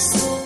just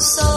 so